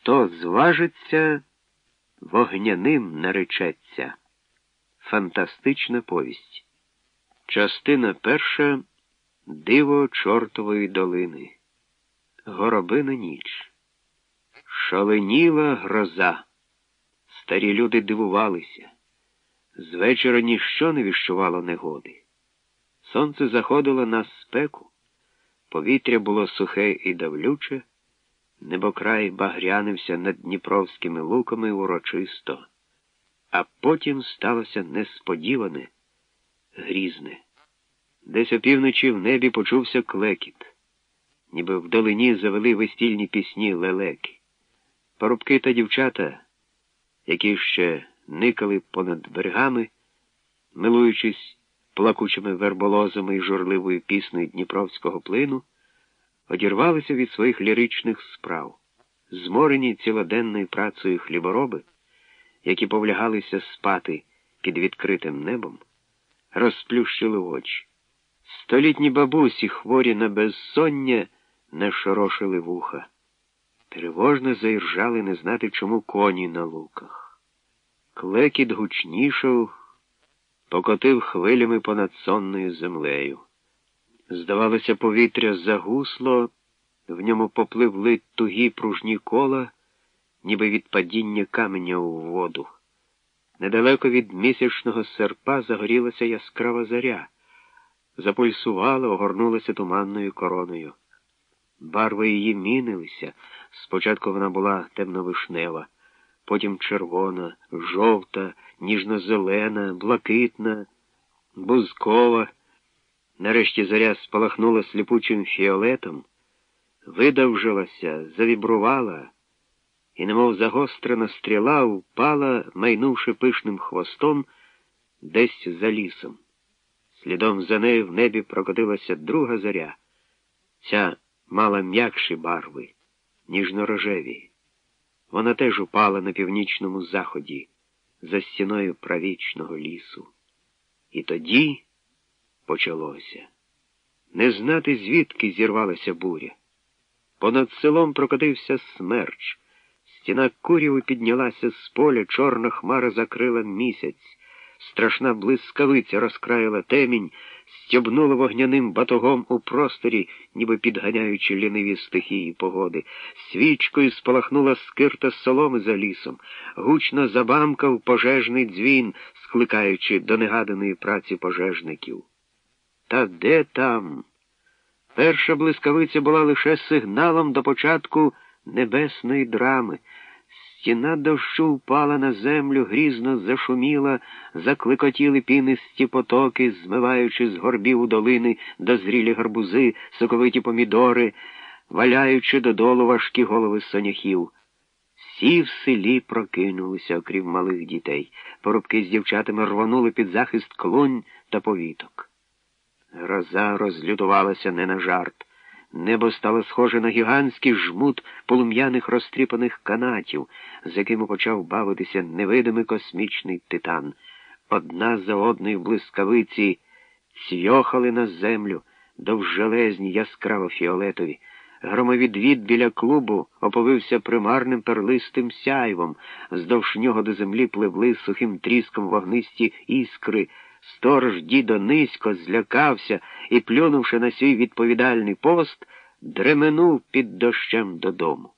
Хто зважиться, вогняним наречеться. Фантастична повість. Частина перша Диво Чортової долини. Горобина ніч. Шаленіла гроза. Старі люди дивувалися. З вечора ніщо не віщувало негоди. Сонце заходило на спеку, повітря було сухе і давлюче, небокрай багрянився над дніпровськими луками урочисто, а потім сталося несподіване, грізне. Десь опівночі в небі почувся клекіт, ніби вдалині завели весільні пісні лелеки. Парубки та дівчата, які ще никали понад берегами, милуючись плакучими верболозами і журливою піснею Дніпровського плину, одірвалися від своїх ліричних справ, зморені цілоденною працею хлібороби, які повлягалися спати під відкритим небом, розплющили очі. Столітні бабусі, хворі на безсоння, нашорошили вуха. Тривожно заіржали не знати, чому коні на луках. Клекіт гучнішав, покотив хвилями понад сонною землею. Здавалося, повітря загусло, в ньому попливли тугі пружні кола, ніби від падіння каменя у воду. Недалеко від місячного серпа загорілася яскрава заря, запульсувала, огорнулася туманною короною. Барви її мінилися. Спочатку вона була темновишнева, потім червона, жовта, ніжно-зелена, блакитна, бузкова. Нарешті заря спалахнула сліпучим фіолетом, видовжилася, завібрувала, і, немов загострена стріла, впала, майнувши пишним хвостом, десь за лісом. Слідом за нею в небі прокотилася друга заря. Ця мала м'якші барви, ніжно-рожеві. Вона теж упала на північному заході, за стіною правічного лісу. І тоді почалося. Не знати, звідки зірвалася буря. Понад селом прокотився смерч. Стіна куряви піднялася з поля, чорна хмара закрила місяць. Страшна блискавиця розкраїла темінь, стьобнула вогняним батогом у просторі, ніби підганяючи ліниві стихії погоди. Свічкою спалахнула скирта соломи за лісом, гучно забамкав пожежний дзвін, скликаючи до негаданої праці пожежників. Та де там? Перша блискавиця була лише сигналом до початку небесної драми. Стіна дощу впала на землю, грізно зашуміла, закликотіли пінисті потоки, змиваючи з горбів у долини дозрілі гарбузи, соковиті помідори, валяючи додолу важкі голови соняхів. Всі в селі прокинулися, окрім малих дітей. Порубки з дівчатами рвонули під захист клонь та повіток. Гроза розлютувалася не на жарт. Небо стало схоже на гігантський жмут полум'яних розтріпаних канатів, з якими почав бавитися невидимий космічний титан. Одна за одною блискавиці цьохали на землю, довжелезні, яскраво фіолетові. Громовідвід біля клубу оповився примарним перлистим сяйвом, вздовж нього до землі пливли сухим тріском вогнисті іскри. Сторож дідо низько злякався і, плюнувши на свій відповідальний пост, дременув під дощем додому.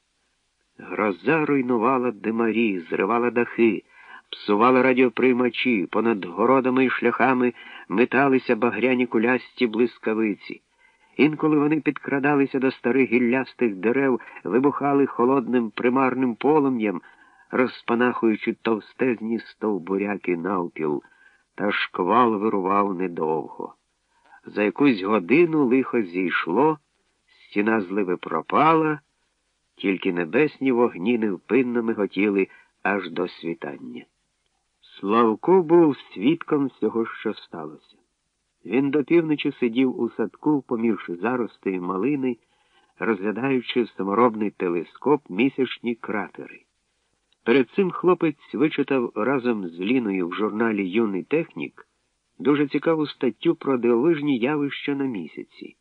Гроза руйнувала димарі, зривала дахи, псувала радіоприймачі, понад городами і шляхами металися багряні кулясті блискавиці. Інколи вони підкрадалися до старих гіллястих дерев, вибухали холодним примарним полум'ям, розпанахуючи товстезні стовбуряки навпіл та шквал вирував недовго. За якусь годину лихо зійшло, стіна зливи пропала, тільки небесні вогні невпинно миготіли аж до світання. Славко був свідком всього, що сталося. Він до півночі сидів у садку, помівши зарости малини, розглядаючи саморобний телескоп місячні кратери. Перед цим хлопець вичитав разом з Ліною в журналі Юний технік дуже цікаву статтю про дивовижні явища на місяці,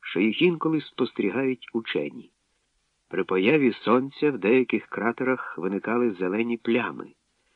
що їх інколи спостерігають учені. При появі сонця в деяких кратерах виникали зелені плями.